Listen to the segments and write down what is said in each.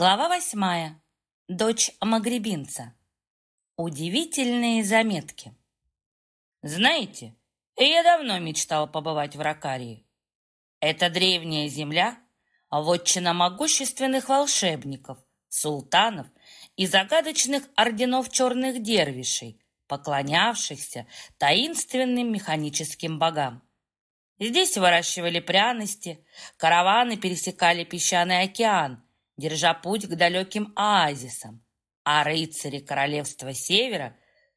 Глава восьмая. Дочь магребинца. Удивительные заметки. Знаете, я давно мечтал побывать в Ракарии. Это древняя земля, вотчина могущественных волшебников, султанов и загадочных орденов черных дервишей, поклонявшихся таинственным механическим богам. Здесь выращивали пряности, караваны пересекали песчаный океан – держа путь к далеким оазисам, а рыцари королевства Севера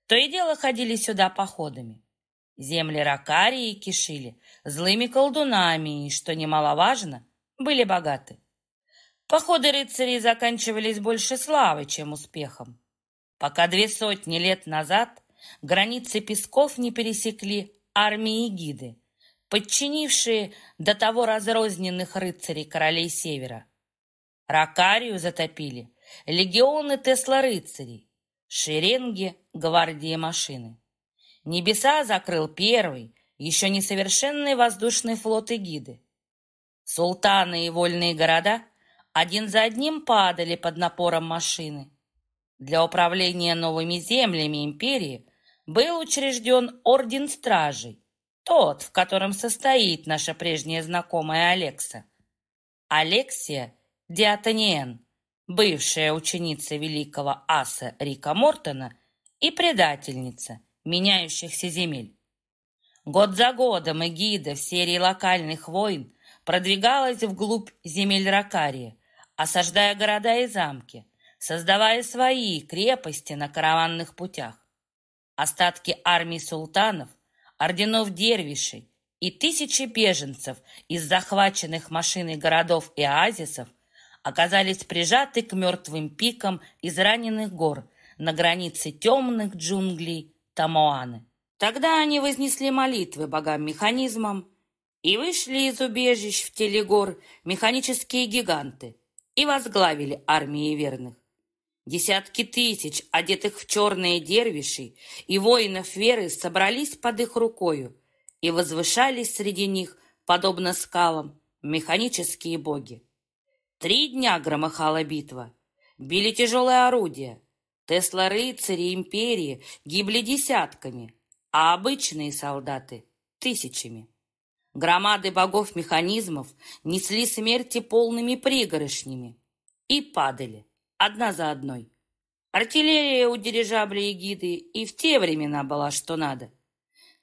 то и дело ходили сюда походами. Земли Ракарии кишили злыми колдунами и, что немаловажно, были богаты. Походы рыцарей заканчивались больше славой, чем успехом. Пока две сотни лет назад границы песков не пересекли армии гиды, подчинившие до того разрозненных рыцарей королей Севера – Ракарию затопили, легионы Тесла-рыцарей, шеренги гвардии машины. Небеса закрыл первый, еще несовершенный воздушный флот эгиды. Султаны и вольные города один за одним падали под напором машины. Для управления новыми землями империи был учрежден Орден Стражей, тот, в котором состоит наша прежняя знакомая Алекса. Алексия Диатаниен, бывшая ученица великого аса Рика Мортона и предательница меняющихся земель. Год за годом эгида в серии локальных войн продвигалась вглубь земель Ракарии, осаждая города и замки, создавая свои крепости на караванных путях. Остатки армий султанов, орденов дервишей и тысячи беженцев из захваченных машиной городов и оазисов – оказались прижаты к мертвым пикам израненных гор на границе темных джунглей Тамоаны. Тогда они вознесли молитвы богам-механизмам и вышли из убежищ в теле гор механические гиганты и возглавили армии верных. Десятки тысяч, одетых в черные дервиши и воинов веры, собрались под их рукою и возвышались среди них, подобно скалам, механические боги. Три дня громыхала битва. Били тяжелые орудия. Тесла-рыцари империи гибли десятками, а обычные солдаты — тысячами. Громады богов-механизмов несли смерти полными пригоршнями и падали одна за одной. Артиллерия у дирижабля эгиды и в те времена была что надо.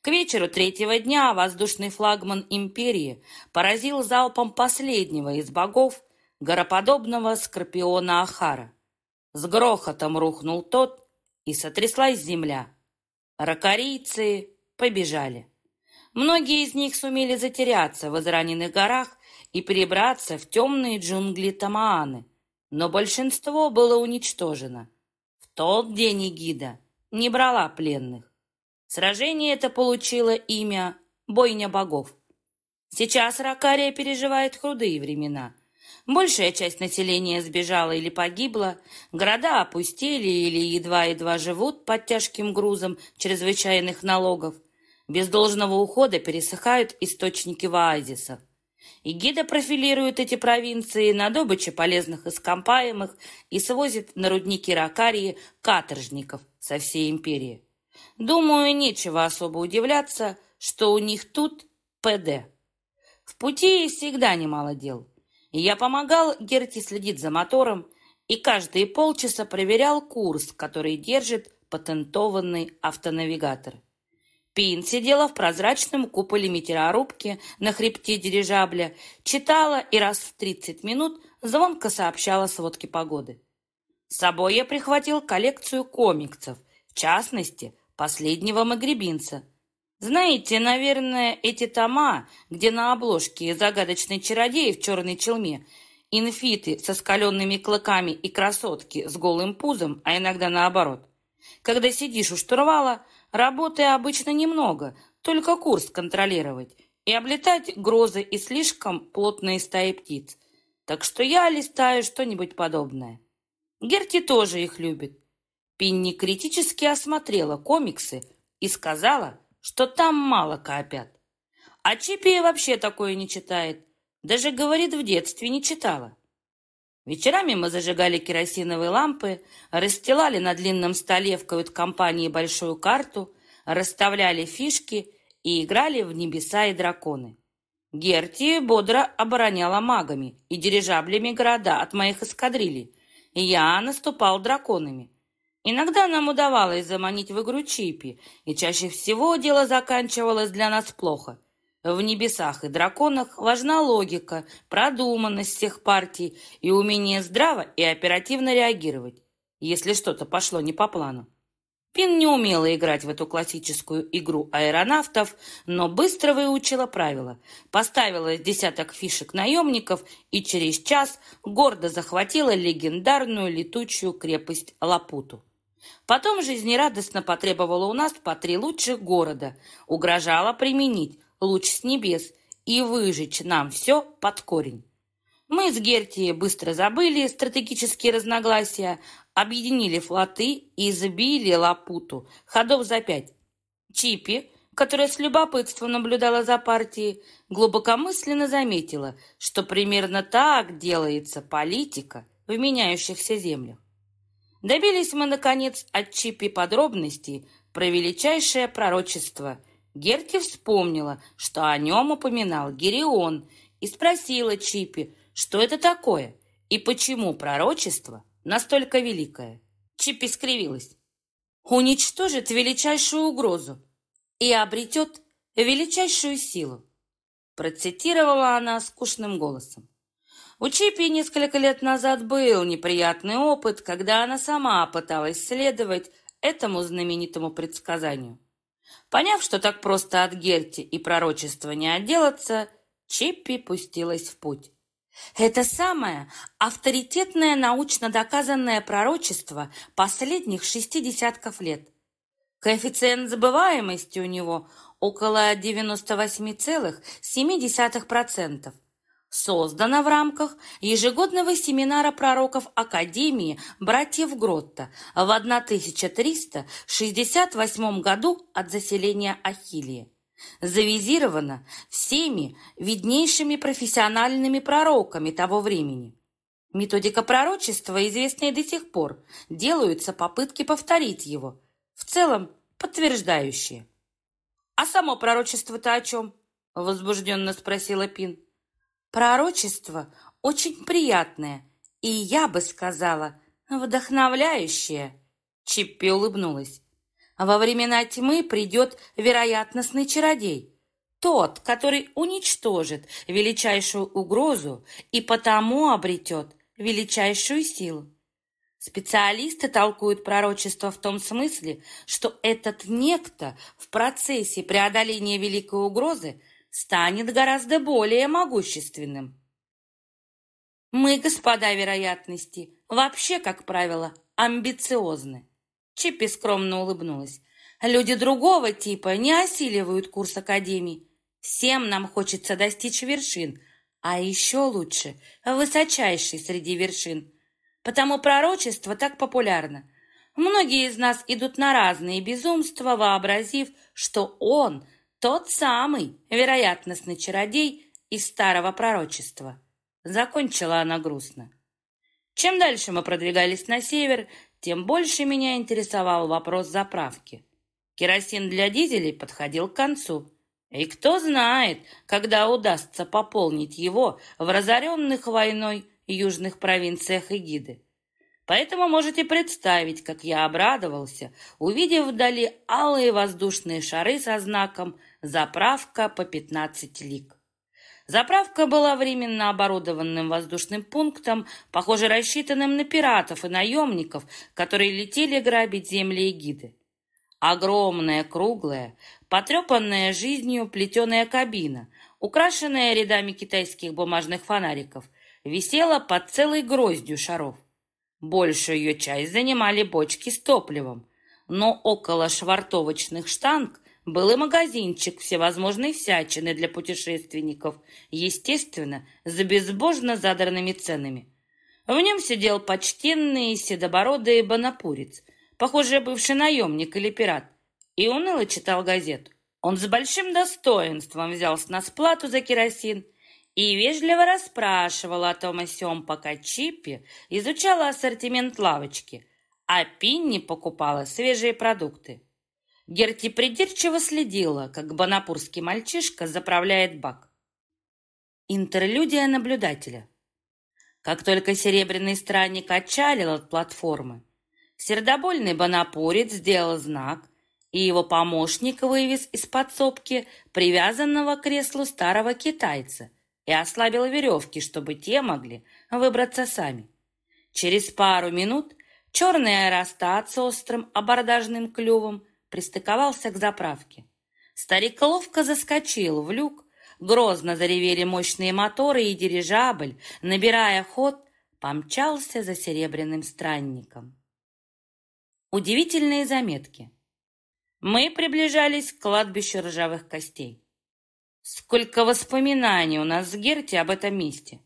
К вечеру третьего дня воздушный флагман империи поразил залпом последнего из богов гороподобного скорпиона Ахара. С грохотом рухнул тот, и сотряслась земля. Ракарийцы побежали. Многие из них сумели затеряться в израненных горах и перебраться в темные джунгли Тамааны, но большинство было уничтожено. В тот день Эгида не брала пленных. Сражение это получило имя «Бойня богов». Сейчас Ракария переживает худые времена – Большая часть населения сбежала или погибла, города опустили или едва-едва живут под тяжким грузом чрезвычайных налогов. Без должного ухода пересыхают источники в оазисах. И гида профилирует эти провинции на добыче полезных ископаемых и свозит на рудники Ракарии каторжников со всей империи. Думаю, нечего особо удивляться, что у них тут ПД. В пути всегда немало дел. Я помогал Герти следить за мотором и каждые полчаса проверял курс, который держит патентованный автонавигатор. Пин сидела в прозрачном куполе метеорубки на хребте дирижабля, читала и раз в 30 минут звонко сообщала сводки погоды. С собой я прихватил коллекцию комиксов, в частности, последнего магребинца – знаете, наверное, эти тома, где на обложке загадочный чародей в черной челме, инфиты со скаленными клыками и красотки с голым пузом, а иногда наоборот. Когда сидишь у штурвала, работы обычно немного, только курс контролировать и облетать грозы и слишком плотные стаи птиц. Так что я листаю что-нибудь подобное. Герти тоже их любит. Пинни критически осмотрела комиксы и сказала, что там мало копят. А Чипи вообще такое не читает. Даже, говорит, в детстве не читала. Вечерами мы зажигали керосиновые лампы, расстилали на длинном столе в кают-компании большую карту, расставляли фишки и играли в небеса и драконы. Герти бодро обороняла магами и дирижаблями города от моих эскадрилей, я наступал драконами. Иногда нам удавалось заманить в игру чипи, и чаще всего дело заканчивалось для нас плохо. В небесах и драконах важна логика, продуманность всех партий и умение здраво и оперативно реагировать, если что-то пошло не по плану. Пин не умела играть в эту классическую игру аэронавтов, но быстро выучила правила, поставила десяток фишек наемников и через час гордо захватила легендарную летучую крепость Лапуту. Потом жизнерадостно потребовала у нас по три лучших города, угрожала применить луч с небес и выжечь нам все под корень. Мы с Гертией быстро забыли стратегические разногласия, объединили флоты и сбили Лапуту ходов за пять. Чипи, которая с любопытством наблюдала за партией, глубокомысленно заметила, что примерно так делается политика в меняющихся землях. Добились мы, наконец, от Чипи подробностей про величайшее пророчество. Герти вспомнила, что о нем упоминал Герион, и спросила Чипи, что это такое и почему пророчество настолько великое. Чипи скривилась. Уничтожит величайшую угрозу и обретет величайшую силу. Процитировала она скучным голосом. У Чипи несколько лет назад был неприятный опыт, когда она сама пыталась следовать этому знаменитому предсказанию. Поняв, что так просто от Герти и пророчества не отделаться, Чиппи пустилась в путь. Это самое авторитетное научно доказанное пророчество последних шести десятков лет. Коэффициент забываемости у него около 98,7%. Создано в рамках ежегодного семинара пророков Академии братьев Гротта в 1368 году от заселения Ахилии завизировано всеми виднейшими профессиональными пророками того времени. Методика пророчества известна и до сих пор. Делаются попытки повторить его, в целом подтверждающие. «А само пророчество-то о чем?» — возбужденно спросила Пин. «Пророчество очень приятное и, я бы сказала, вдохновляющее», — Чиппи улыбнулась. Во времена тьмы придет вероятностный чародей, тот, который уничтожит величайшую угрозу и потому обретет величайшую силу. Специалисты толкуют пророчество в том смысле, что этот некто в процессе преодоления великой угрозы станет гораздо более могущественным. Мы, господа вероятности, вообще, как правило, амбициозны. Чиппи скромно улыбнулась. Люди другого типа не осиливают курс Академии. Всем нам хочется достичь вершин, а еще лучше – высочайшей среди вершин. Потому пророчество так популярно. Многие из нас идут на разные безумства, вообразив, что он – тот самый вероятностный чародей из старого пророчества. Закончила она грустно. Чем дальше мы продвигались на север, тем больше меня интересовал вопрос заправки. Керосин для дизелей подходил к концу. И кто знает, когда удастся пополнить его в разоренных войной южных провинциях Эгиды. Поэтому можете представить, как я обрадовался, увидев вдали алые воздушные шары со знаком «Заправка по 15 лик». Заправка была временно оборудованным воздушным пунктом, похоже, рассчитанным на пиратов и наемников, которые летели грабить земли Эгиды. Огромная, круглая, потрепанная жизнью плетеная кабина, украшенная рядами китайских бумажных фонариков, висела под целой гроздью шаров. Большую ее часть занимали бочки с топливом, но около швартовочных штанг был и магазинчик всевозможной всячины для путешественников, естественно, за безбожно задранными ценами. В нем сидел почтенный седобородый бонапурец, похоже, бывший наемник или пират, и уныло читал газету. Он с большим достоинством взялся на сплату за керосин и вежливо расспрашивала о том и сём, пока Чиппи изучала ассортимент лавочки, а Пинни покупала свежие продукты. Герти придирчиво следила, как бонапурский мальчишка заправляет бак. Интерлюдия наблюдателя. Как только серебряный странник отчалил от платформы, сердобольный бонапурец сделал знак, и его помощник вывез из подсобки привязанного к креслу старого китайца и ослабил веревки, чтобы те могли выбраться сами. Через пару минут черный аэростат с острым абордажным клювом пристыковался к заправке. Старик ловко заскочил в люк, грозно заревели мощные моторы, и дирижабль, набирая ход, помчался за серебряным странником. Удивительные заметки. Мы приближались к кладбищу ржавых костей. Сколько воспоминаний у нас с Герти об этом месте.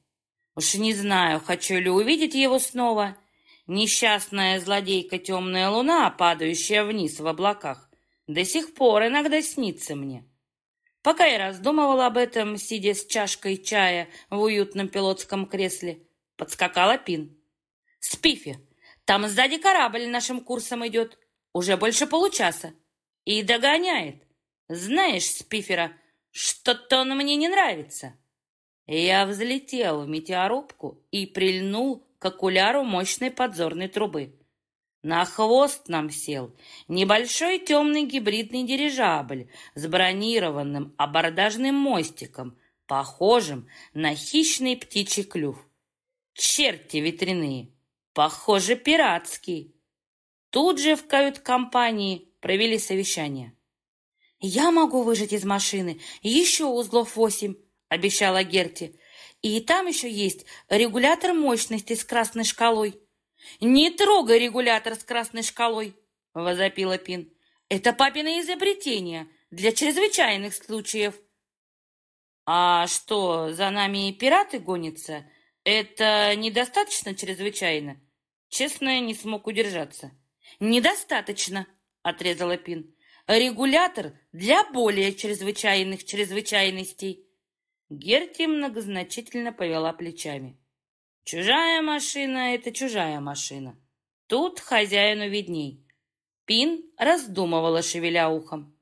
Уж не знаю, хочу ли увидеть его снова, Несчастная злодейка темная луна, падающая вниз в облаках, до сих пор иногда снится мне. Пока я раздумывала об этом, сидя с чашкой чая в уютном пилотском кресле, подскакала Пин. «Спифи, там сзади корабль нашим курсом идет, уже больше получаса, и догоняет. Знаешь, Спифера, что-то он мне не нравится». Я взлетел в метеорубку и прильнул к окуляру мощной подзорной трубы. На хвост нам сел небольшой темный гибридный дирижабль с бронированным абордажным мостиком, похожим на хищный птичий клюв. Черти ветряные, похоже, пиратский. Тут же в кают-компании провели совещание. «Я могу выжать из машины еще узлов восемь», — обещала Герти. И там еще есть регулятор мощности с красной шкалой. «Не трогай регулятор с красной шкалой!» — возопила Пин. «Это папино изобретение для чрезвычайных случаев». «А что, за нами пираты гонятся? Это недостаточно чрезвычайно?» Честно, не смог удержаться. «Недостаточно», — отрезала Пин. «Регулятор для более чрезвычайных чрезвычайностей». Герти многозначительно повела плечами. Чужая машина — это чужая машина. Тут хозяину видней. Пин раздумывала, шевеля ухом.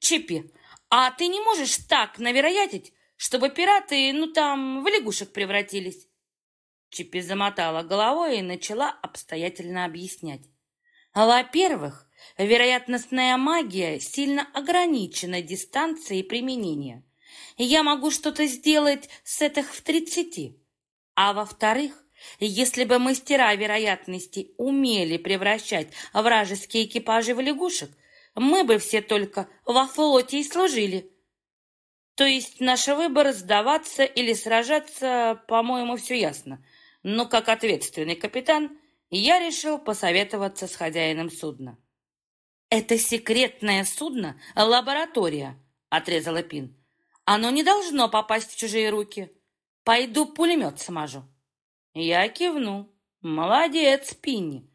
Чипи, а ты не можешь так навероятить, чтобы пираты, ну там, в лягушек превратились? Чипи замотала головой и начала обстоятельно объяснять. Во-первых, вероятностная магия сильно ограничена дистанцией применения — я могу что-то сделать с этих в тридцати. А во-вторых, если бы мастера вероятности умели превращать вражеские экипажи в лягушек, мы бы все только во флоте и служили. То есть наш выбор сдаваться или сражаться, по-моему, все ясно. Но как ответственный капитан я решил посоветоваться с хозяином судна. «Это секретное судно — лаборатория», — отрезала Пин. Оно не должно попасть в чужие руки. Пойду пулемет смажу. Я кивнул. Молодец, Пинни.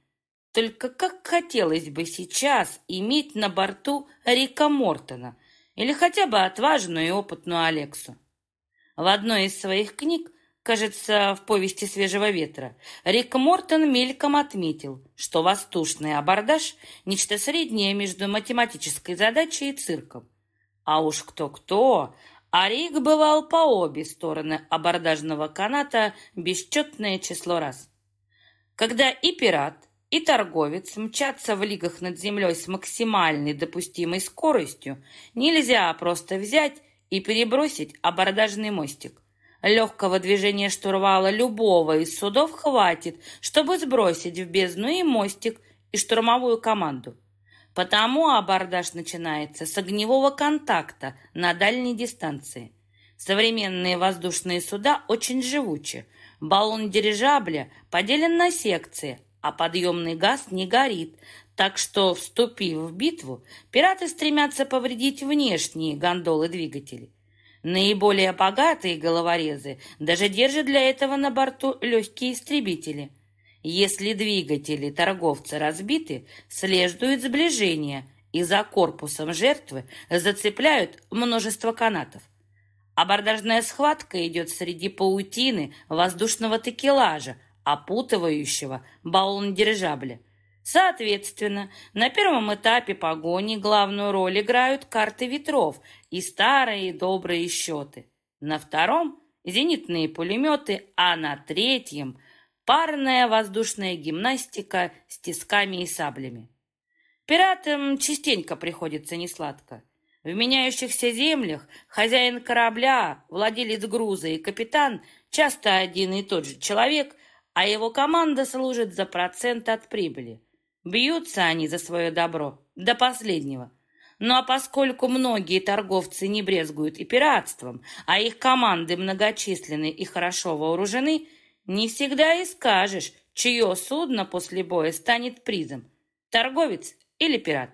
Только как хотелось бы сейчас иметь на борту Рика Мортона или хотя бы отважную и опытную Алексу. В одной из своих книг, кажется, в повести «Свежего ветра», Рик Мортон мельком отметил, что воздушный абордаж – нечто среднее между математической задачей и цирком. А уж кто-кто, а Рик бывал по обе стороны абордажного каната бесчетное число раз. Когда и пират, и торговец мчатся в лигах над землей с максимальной допустимой скоростью, нельзя просто взять и перебросить абордажный мостик. Легкого движения штурвала любого из судов хватит, чтобы сбросить в бездну и мостик, и штурмовую команду. Потому абордаж начинается с огневого контакта на дальней дистанции. Современные воздушные суда очень живучи. Баллон дирижабля поделен на секции, а подъемный газ не горит, так что, вступив в битву, пираты стремятся повредить внешние гондолы двигателей. Наиболее богатые головорезы даже держат для этого на борту легкие истребители. Если двигатели торговца разбиты, следует сближение, и за корпусом жертвы зацепляют множество канатов. Абордажная схватка идет среди паутины воздушного текелажа, опутывающего баллон дирижабля. Соответственно, на первом этапе погони главную роль играют карты ветров и старые добрые счеты. На втором – зенитные пулеметы, а на третьем – парная воздушная гимнастика с тисками и саблями. Пиратам частенько приходится несладко. В меняющихся землях хозяин корабля, владелец груза и капитан часто один и тот же человек, а его команда служит за процент от прибыли. Бьются они за свое добро до последнего. Ну а поскольку многие торговцы не брезгуют и пиратством, а их команды многочисленны и хорошо вооружены, не всегда и скажешь, чье судно после боя станет призом – торговец или пират.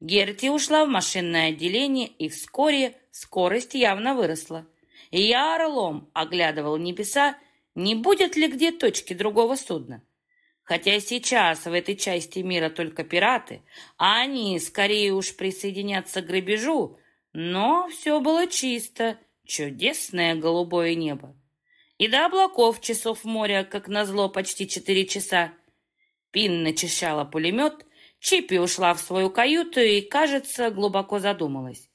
Герти ушла в машинное отделение, и вскоре скорость явно выросла. Я орлом оглядывал небеса, не будет ли где точки другого судна. Хотя сейчас в этой части мира только пираты, а они скорее уж присоединятся к грабежу, но все было чисто, чудесное голубое небо. И до облаков часов моря, как назло, почти четыре часа. Пин начищала пулемет, Чиппи ушла в свою каюту и, кажется, глубоко задумалась.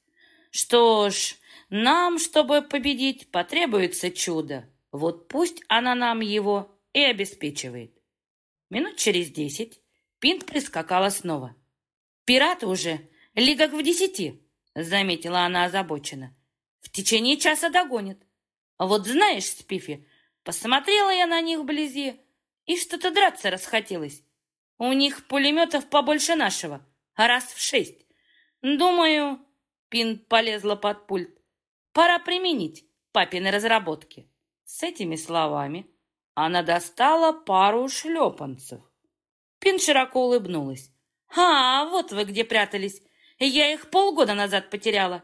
Что ж, нам, чтобы победить, потребуется чудо. Вот пусть она нам его и обеспечивает. Минут через десять Пинт прискакала снова. «Пираты уже, лигах в десяти», — заметила она озабоченно. «В течение часа догонят. Вот знаешь, Спифи, посмотрела я на них вблизи, и что-то драться расхотелось. У них пулеметов побольше нашего, а раз в шесть. Думаю, Пин полезла под пульт. Пора применить папины разработки. С этими словами она достала пару шлепанцев. Пин широко улыбнулась. «А, вот вы где прятались. Я их полгода назад потеряла».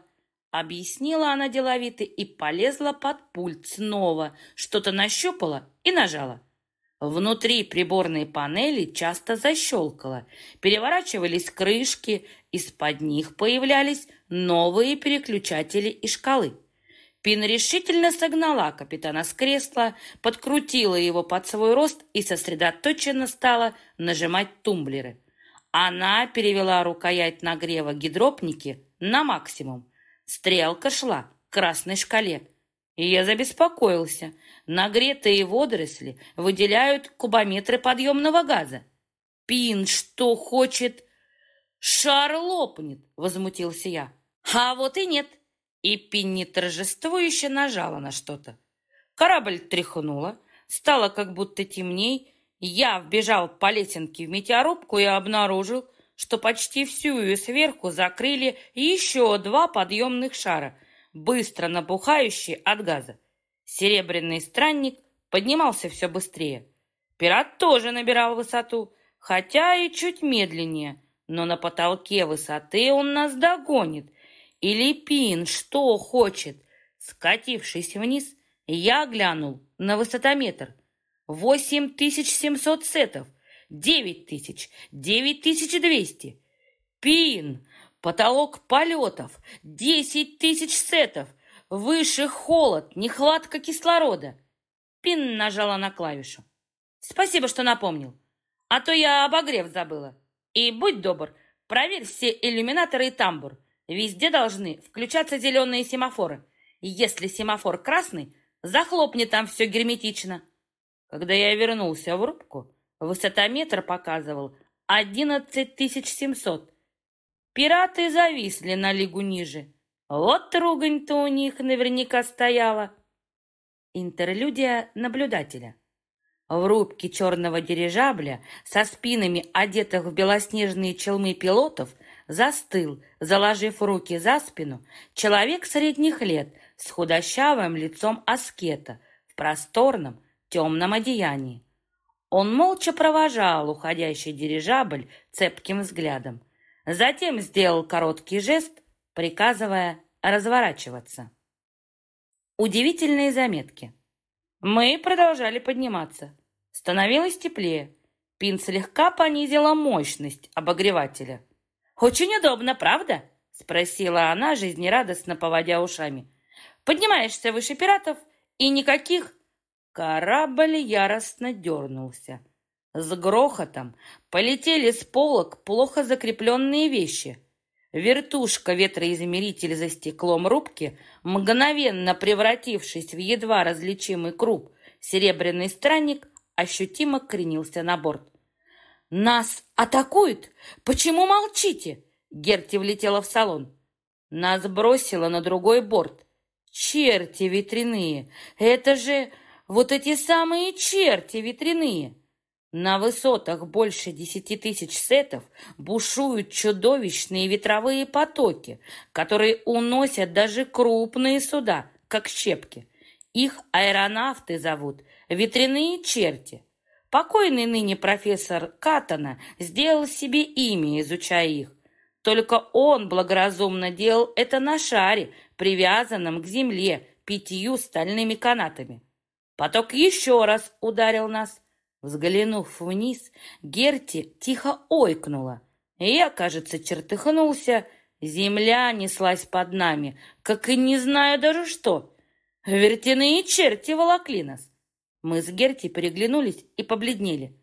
Объяснила она деловито и полезла под пульт снова, что-то нащупала и нажала. Внутри приборной панели часто защелкало, переворачивались крышки, из-под них появлялись новые переключатели и шкалы. Пин решительно согнала капитана с кресла, подкрутила его под свой рост и сосредоточенно стала нажимать тумблеры. Она перевела рукоять нагрева гидропники на максимум. Стрелка шла к красной шкале. И я забеспокоился. Нагретые водоросли выделяют кубометры подъемного газа. Пин что хочет? Шар лопнет, возмутился я. А вот и нет. И Пинни торжествующе нажала на что-то. Корабль тряхнула, стало как будто темней. Я вбежал по лесенке в метеорубку и обнаружил, что почти всю ее сверху закрыли еще два подъемных шара, быстро набухающие от газа. Серебряный странник поднимался все быстрее. Пират тоже набирал высоту, хотя и чуть медленнее, но на потолке высоты он нас догонит. И Липин что хочет? Скатившись вниз, я глянул на высотометр. Восемь тысяч семьсот сетов, девять тысяч, девять тысяч двести. Пин, потолок полетов, десять тысяч сетов, Выше холод, нехватка кислорода. Пин нажала на клавишу. Спасибо, что напомнил. А то я обогрев забыла. И будь добр, проверь все иллюминаторы и тамбур. Везде должны включаться зеленые семафоры. Если семафор красный, захлопни там все герметично. Когда я вернулся в рубку, высотометр показывал 11700. Пираты зависли на лигу ниже. Вот ругань-то у них наверняка стояла. Интерлюдия наблюдателя. В рубке черного дирижабля со спинами одетых в белоснежные челмы пилотов застыл, заложив руки за спину, человек средних лет с худощавым лицом аскета в просторном темном одеянии. Он молча провожал уходящий дирижабль цепким взглядом. Затем сделал короткий жест, приказывая разворачиваться. Удивительные заметки. Мы продолжали подниматься. Становилось теплее. Пин слегка понизила мощность обогревателя. «Очень удобно, правда?» — спросила она, жизнерадостно поводя ушами. Поднимаешься выше пиратов, и никаких... Корабль яростно дернулся. С грохотом полетели с полок плохо закрепленные вещи. Вертушка ветроизмеритель за стеклом рубки, мгновенно превратившись в едва различимый круп, серебряный странник ощутимо кренился на борт. «Нас атакуют? Почему молчите?» Герти влетела в салон. Нас бросило на другой борт. Черти ветряные! Это же вот эти самые черти ветряные! На высотах больше десяти тысяч сетов бушуют чудовищные ветровые потоки, которые уносят даже крупные суда, как щепки. Их аэронавты зовут ветряные черти. Покойный ныне профессор Катана сделал себе имя, изучая их. Только он благоразумно делал это на шаре, привязанном к земле пятью стальными канатами. Поток еще раз ударил нас. Взглянув вниз, Герти тихо ойкнула. Я, кажется, чертыхнулся. Земля неслась под нами, как и не знаю даже что. Вертяные черти волокли нас. Мы с Герти переглянулись и побледнели.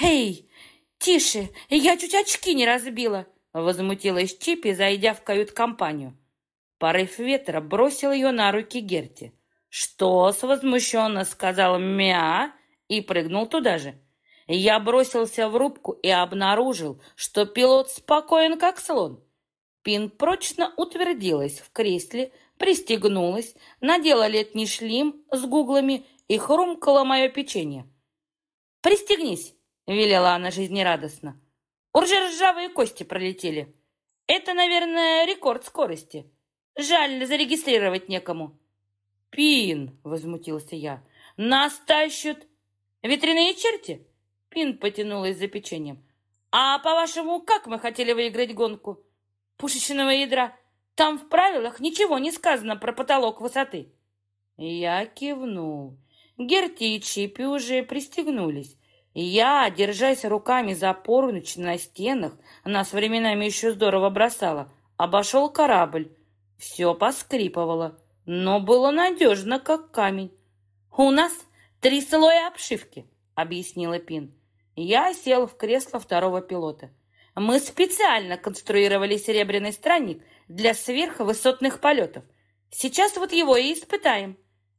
«Эй, тише, я чуть очки не разбила!» Возмутилась Чипи, зайдя в кают-компанию. Порыв ветра бросил ее на руки Герти. «Что-с?» — возмущенно сказал «мя» и прыгнул туда же. Я бросился в рубку и обнаружил, что пилот спокоен, как слон. Пин прочно утвердилась в кресле, пристегнулась, надела летний шлем с гуглами и хрумкала мое печенье. «Пристегнись!» — велела она жизнерадостно. «Уже ржавые кости пролетели. Это, наверное, рекорд скорости. Жаль, зарегистрировать некому». «Пин!» — возмутился я. «Нас тащат ветряные черти?» Пин потянулась за печеньем. «А по-вашему, как мы хотели выиграть гонку?» «Пушечного ядра. Там в правилах ничего не сказано про потолок высоты». Я кивнул. Герти и уже пристегнулись. Я, держась руками за поручни на стенах, нас временами еще здорово бросала, обошел корабль. Все поскрипывало, но было надежно, как камень. «У нас три слоя обшивки», — объяснила Пин. Я сел в кресло второго пилота. Мы специально конструировали серебряный странник для сверхвысотных полетов. Сейчас вот его и испытаем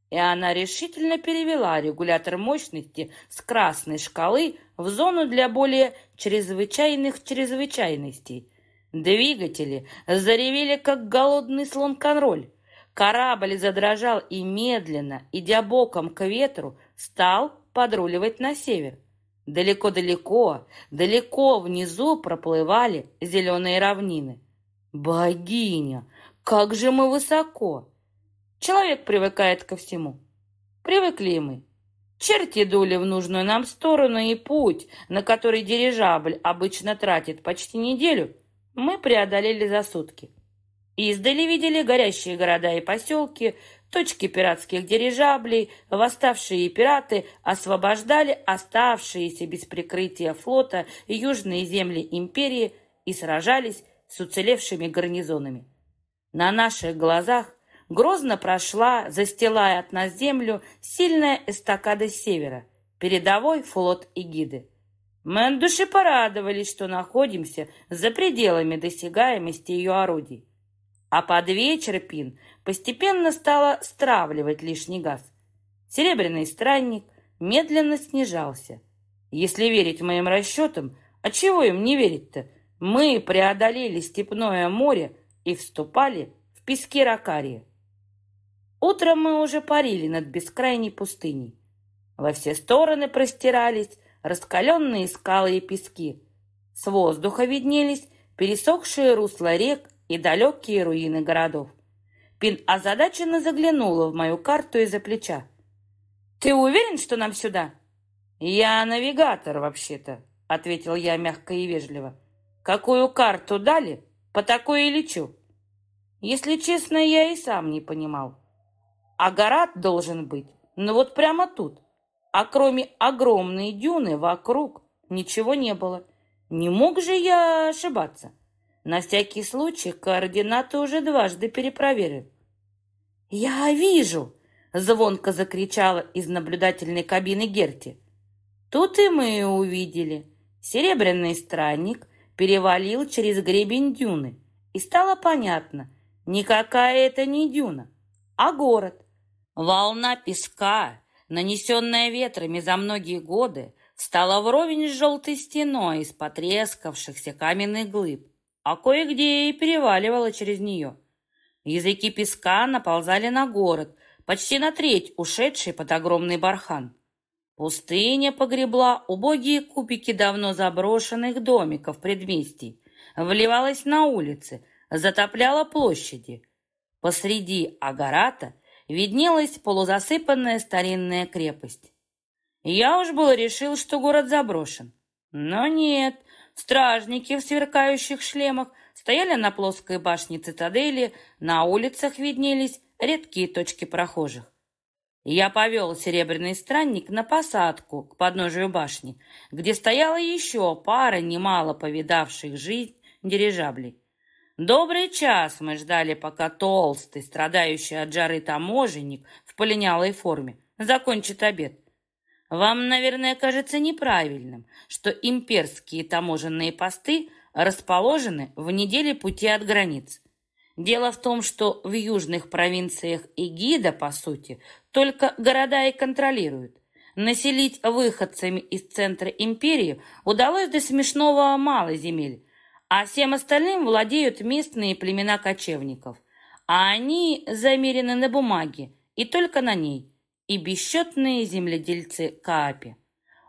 и она решительно перевела регулятор мощности с красной шкалы в зону для более чрезвычайных чрезвычайностей. Двигатели заревели, как голодный слон-конроль. Корабль задрожал и медленно, идя боком к ветру, стал подруливать на север. Далеко-далеко, далеко внизу проплывали зеленые равнины. «Богиня, как же мы высоко!» Человек привыкает ко всему. Привыкли мы. Черти дули в нужную нам сторону, и путь, на который дирижабль обычно тратит почти неделю, мы преодолели за сутки. Издали видели горящие города и поселки, точки пиратских дирижаблей, восставшие пираты освобождали оставшиеся без прикрытия флота южные земли империи и сражались с уцелевшими гарнизонами. На наших глазах грозно прошла, застилая от нас землю, сильная эстакада севера, передовой флот Эгиды. Мы от души порадовались, что находимся за пределами досягаемости ее орудий. А под вечер Пин постепенно стала стравливать лишний газ. Серебряный странник медленно снижался. Если верить моим расчетам, а чего им не верить-то? Мы преодолели степное море и вступали в пески Ракарии. Утром мы уже парили над бескрайней пустыней. Во все стороны простирались раскаленные скалы и пески. С воздуха виднелись пересохшие русла рек и далекие руины городов. Пин озадаченно заглянула в мою карту из-за плеча. «Ты уверен, что нам сюда?» «Я навигатор, вообще-то», — ответил я мягко и вежливо. «Какую карту дали, по такой и лечу». Если честно, я и сам не понимал. А город должен быть, ну вот прямо тут. А кроме огромной дюны вокруг ничего не было. Не мог же я ошибаться. На всякий случай координаты уже дважды перепроверил. «Я вижу!» — звонко закричала из наблюдательной кабины Герти. Тут и мы увидели. Серебряный странник перевалил через гребень дюны, и стало понятно, никакая это не дюна, а город. Волна песка, нанесенная ветрами за многие годы, стала вровень с желтой стеной из потрескавшихся каменных глыб, а кое-где и переваливала через нее. Языки песка наползали на город, почти на треть ушедший под огромный бархан. Пустыня погребла убогие кубики давно заброшенных домиков предместий, вливалась на улицы, затопляла площади. Посреди Агарата виднелась полузасыпанная старинная крепость. Я уж было решил, что город заброшен. Но нет, стражники в сверкающих шлемах стояли на плоской башне цитадели, на улицах виднелись редкие точки прохожих. Я повел серебряный странник на посадку к подножию башни, где стояла еще пара немало повидавших жизнь дирижаблей. Добрый час мы ждали, пока толстый, страдающий от жары таможенник в полинялой форме закончит обед. Вам, наверное, кажется неправильным, что имперские таможенные посты расположены в неделе пути от границ. Дело в том, что в южных провинциях Эгида, по сути, только города и контролируют. Населить выходцами из центра империи удалось до смешного мало земель, а всем остальным владеют местные племена кочевников. А они замерены на бумаге и только на ней, и бесчетные земледельцы Каапи.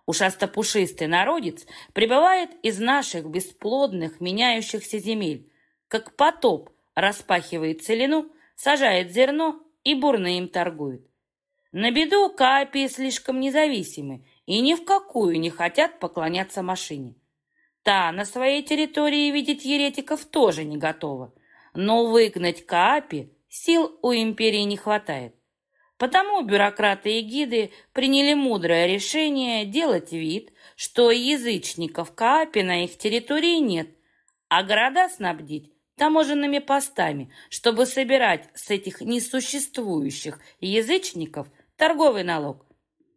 Ушастопушистый народец прибывает из наших бесплодных меняющихся земель, как потоп – распахивает целину, сажает зерно и бурно им торгует. На беду Каапии слишком независимы и ни в какую не хотят поклоняться машине. Та на своей территории видеть еретиков тоже не готова, но выгнать Каапи сил у империи не хватает. Потому бюрократы и гиды приняли мудрое решение делать вид, что язычников Каапи на их территории нет, а города снабдить таможенными постами, чтобы собирать с этих несуществующих язычников торговый налог.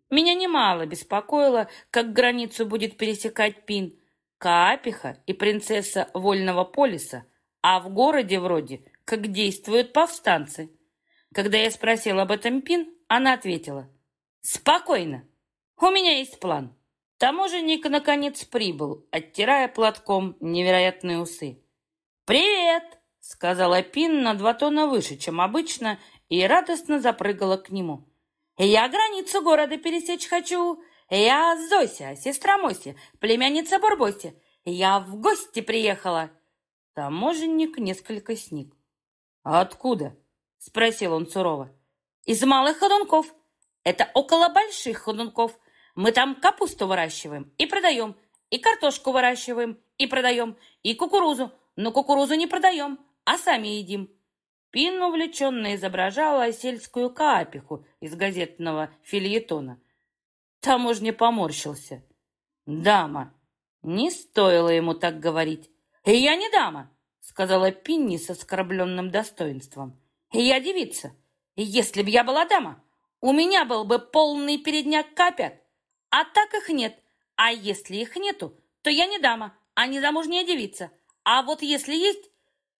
Меня немало беспокоило, как границу будет пересекать Пин, Каапиха и принцесса Вольного Полиса, а в городе вроде как действуют повстанцы. Когда я спросил об этом Пин, она ответила, «Спокойно, у меня есть план». Таможенник, наконец, прибыл, оттирая платком невероятные усы. «Привет!» — сказала Пин на два тона выше, чем обычно, и радостно запрыгала к нему. «Я границу города пересечь хочу. Я Зося, сестра Моси, племянница Бурбоси. Я в гости приехала». Таможенник несколько сник. «А откуда?» — спросил он сурово. «Из малых ходунков. Это около больших ходунков. Мы там капусту выращиваем и продаем, и картошку выращиваем и продаем, и кукурузу, но кукурузу не продаем, а сами едим». Пин увлеченно изображала сельскую капиху из газетного фильетона. Таможня поморщился. «Дама!» Не стоило ему так говорить. «Я не дама!» сказала Пинни с оскорбленным достоинством. «Я девица. Если б я была дама, у меня был бы полный передняк капят. А так их нет. А если их нету, то я не дама, а не замужняя девица. А вот если есть...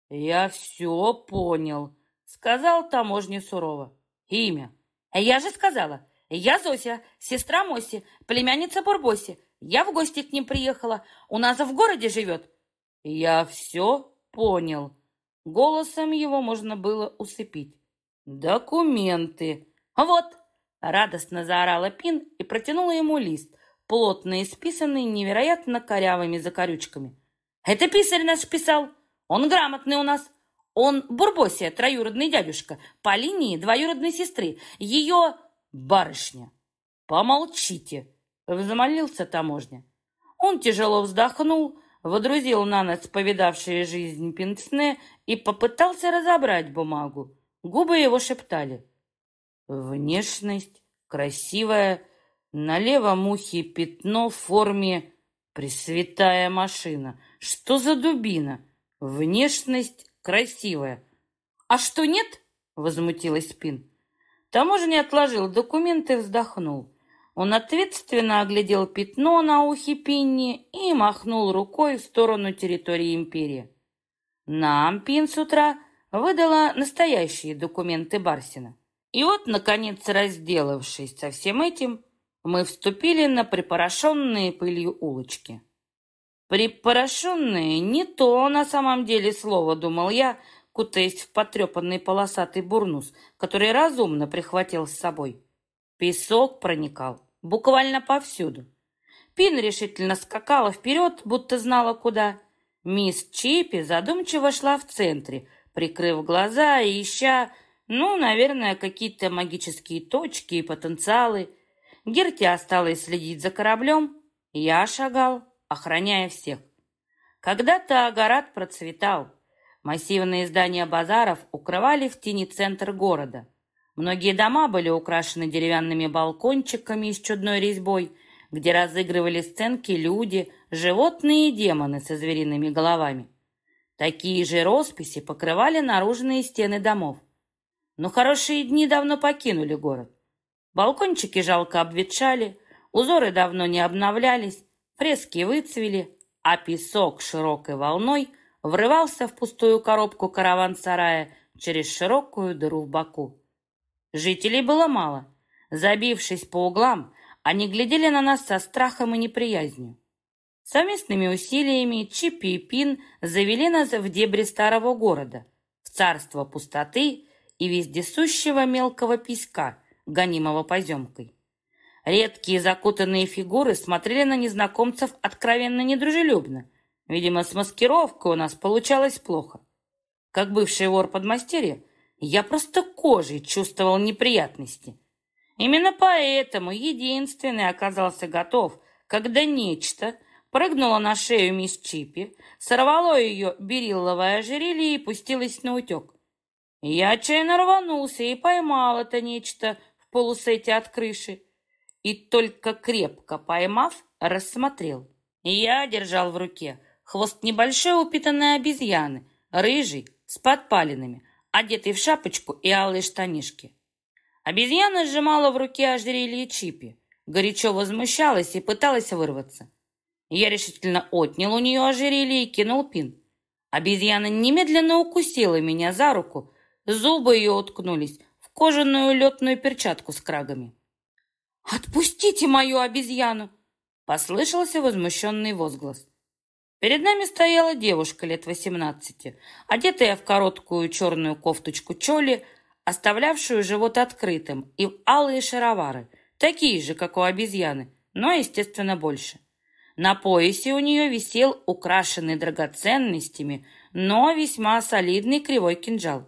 Я все понял, сказал таможня сурово. Имя. Я же сказала. Я Зося, сестра Моси, племянница Бурбоси. Я в гости к ним приехала. У нас в городе живет. Я все понял. Голосом его можно усыпить. усыпить. Документы. Вот, радостно заорала Пин и протянула ему лист, плотно исписанный невероятно корявыми закорючками. Это писарь наш писал. Он грамотный у нас. Он Бурбосия, троюродный дядюшка, по линии двоюродной сестры. Ее барышня. Помолчите, взмолился таможня. Он тяжело вздохнул, водрузил на нос повидавшие жизнь пенсне и попытался разобрать бумагу. Губы его шептали. Внешность красивая, на левом ухе пятно в форме Пресвятая машина! Что за дубина? Внешность красивая. А что нет? — возмутилась Пин. Таможенник отложил документы и вздохнул. Он ответственно оглядел пятно на ухе Пинни и махнул рукой в сторону территории империи. Нам Пин с утра выдала настоящие документы Барсина. И вот, наконец, разделавшись со всем этим, мы вступили на припорошенные пылью улочки. Припорошенные не то на самом деле слово, думал я, кутаясь в потрепанный полосатый бурнус, который разумно прихватил с собой. Песок проникал буквально повсюду. Пин решительно скакала вперед, будто знала куда. Мисс Чипи задумчиво шла в центре, прикрыв глаза и ища, ну, наверное, какие-то магические точки и потенциалы. Герти осталась следить за кораблем, я шагал, охраняя всех. Когда-то Агарат процветал. Массивные здания базаров укрывали в тени центр города. Многие дома были украшены деревянными балкончиками с чудной резьбой, где разыгрывали сценки люди, животные и демоны со звериными головами. Такие же росписи покрывали наружные стены домов. Но хорошие дни давно покинули город. Балкончики жалко обветшали, узоры давно не обновлялись, фрески выцвели, а песок широкой волной – врывался в пустую коробку караван-сарая через широкую дыру в боку. Жителей было мало. Забившись по углам, они глядели на нас со страхом и неприязнью. Совместными усилиями Чипи и Пин завели нас в дебри старого города, в царство пустоты и вездесущего мелкого песка, гонимого поземкой. Редкие закутанные фигуры смотрели на незнакомцев откровенно недружелюбно, Видимо, с маскировкой у нас получалось плохо. Как бывший вор подмастерья, я просто кожей чувствовал неприятности. Именно поэтому единственный оказался готов, когда нечто прыгнуло на шею мисс Чипи, сорвало ее берилловое ожерелье и пустилось на утек. Я отчаянно рванулся и поймал это нечто в полусете от крыши. И только крепко поймав, рассмотрел. Я держал в руке хвост небольшой упитанной обезьяны, рыжий, с подпалинами, одетый в шапочку и алые штанишки. Обезьяна сжимала в руке ожерелье Чипи, горячо возмущалась и пыталась вырваться. Я решительно отнял у нее ожерелье и кинул пин. Обезьяна немедленно укусила меня за руку, зубы ее уткнулись в кожаную летную перчатку с крагами. «Отпустите мою обезьяну!» — послышался возмущенный возглас. Перед нами стояла девушка лет восемнадцати, одетая в короткую черную кофточку чоли, оставлявшую живот открытым, и алые шаровары, такие же, как у обезьяны, но, естественно, больше. На поясе у нее висел украшенный драгоценностями, но весьма солидный кривой кинжал.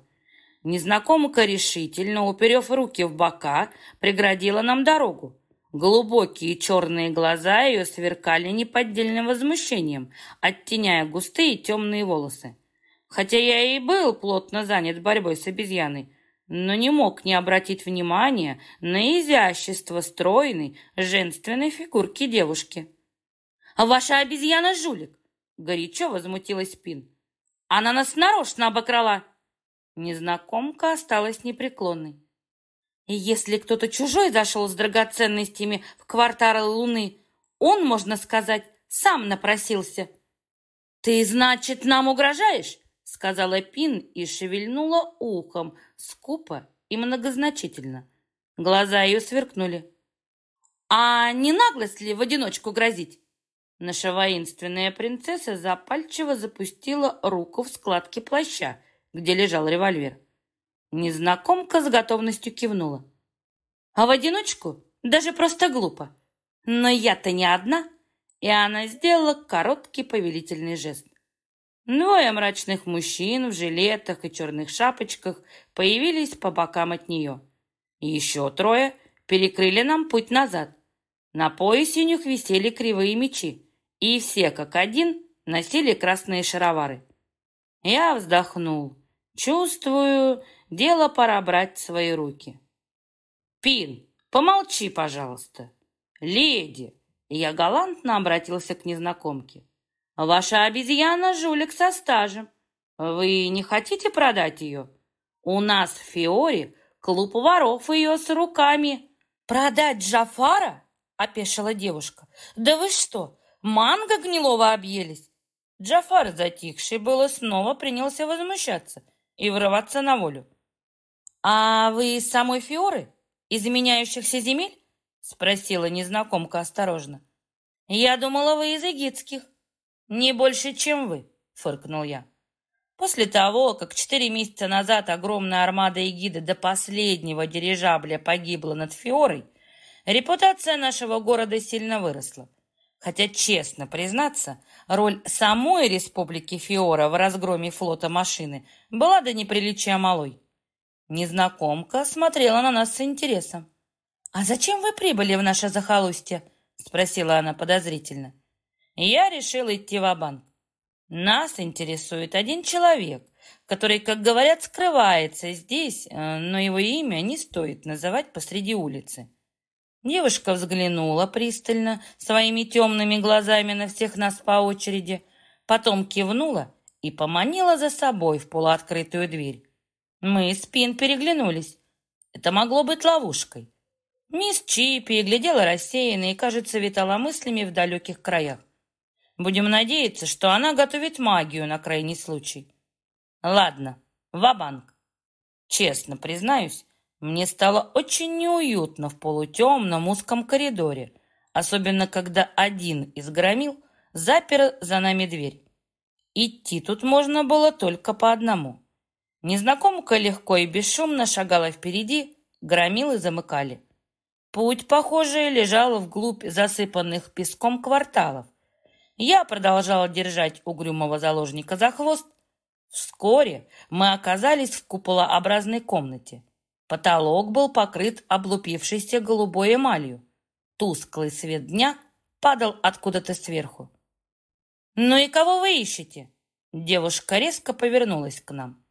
Незнакомка решительно, уперев руки в бока, преградила нам дорогу. Глубокие черные глаза ее сверкали неподдельным возмущением, оттеняя густые темные волосы. Хотя я и был плотно занят борьбой с обезьяной, но не мог не обратить внимания на изящество стройной женственной фигурки девушки. «А ваша обезьяна жулик!» — горячо возмутилась Пин. «Она нас нарочно обокрала!» Незнакомка осталась непреклонной. И если кто-то чужой зашел с драгоценностями в квартал Луны, он, можно сказать, сам напросился. «Ты, значит, нам угрожаешь?» — сказала Пин и шевельнула ухом, скупо и многозначительно. Глаза ее сверкнули. «А не наглость ли в одиночку грозить?» Наша воинственная принцесса запальчиво запустила руку в складки плаща, где лежал револьвер. Незнакомка с готовностью кивнула. А в одиночку даже просто глупо. Но я-то не одна. И она сделала короткий повелительный жест. Двое мрачных мужчин в жилетах и черных шапочках появились по бокам от нее. Еще трое перекрыли нам путь назад. На поясе у них висели кривые мечи, и все как один носили красные шаровары. Я вздохнул. Чувствую, Дело пора брать в свои руки. Пин, помолчи, пожалуйста. Леди, я галантно обратился к незнакомке. Ваша обезьяна жулик со стажем. Вы не хотите продать ее? У нас в Фиоре клуб воров ее с руками. Продать Джафара? Опешила девушка. Да вы что, манго гнилого объелись? Джафар, затихший было, снова принялся возмущаться и вырываться на волю. «А вы из самой Фиоры? Из меняющихся земель?» Спросила незнакомка осторожно. «Я думала, вы из египетских». «Не больше, чем вы», — фыркнул я. После того, как четыре месяца назад огромная армада эгиды до последнего дирижабля погибла над Фиорой, репутация нашего города сильно выросла. Хотя, честно признаться, роль самой республики Фиора в разгроме флота машины была до неприличия малой. Незнакомка смотрела на нас с интересом. «А зачем вы прибыли в наше захолустье?» — спросила она подозрительно. Я решил идти в банк Нас интересует один человек, который, как говорят, скрывается здесь, э, но его имя не стоит называть посреди улицы. Девушка взглянула пристально своими темными глазами на всех нас по очереди, потом кивнула и поманила за собой в полуоткрытую дверь. Мы с Пин переглянулись. Это могло быть ловушкой. Мисс Чипи глядела рассеянно и, кажется, витала мыслями в далеких краях. Будем надеяться, что она готовит магию на крайний случай. Ладно, ва-банк. Честно признаюсь, мне стало очень неуютно в полутемном узком коридоре, особенно когда один из громил запер за нами дверь. Идти тут можно было только по одному. Незнакомка легко и бесшумно шагала впереди, громилы замыкали. Путь, похоже, лежал вглубь засыпанных песком кварталов. Я продолжала держать угрюмого заложника за хвост. Вскоре мы оказались в куполообразной комнате. Потолок был покрыт облупившейся голубой эмалью. Тусклый свет дня падал откуда-то сверху. «Ну и кого вы ищете?» Девушка резко повернулась к нам.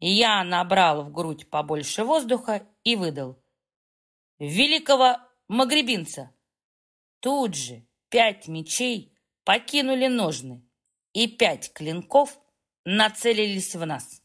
Я набрал в грудь побольше воздуха и выдал. «Великого магребинца!» Тут же пять мечей покинули ножны, и пять клинков нацелились в нас.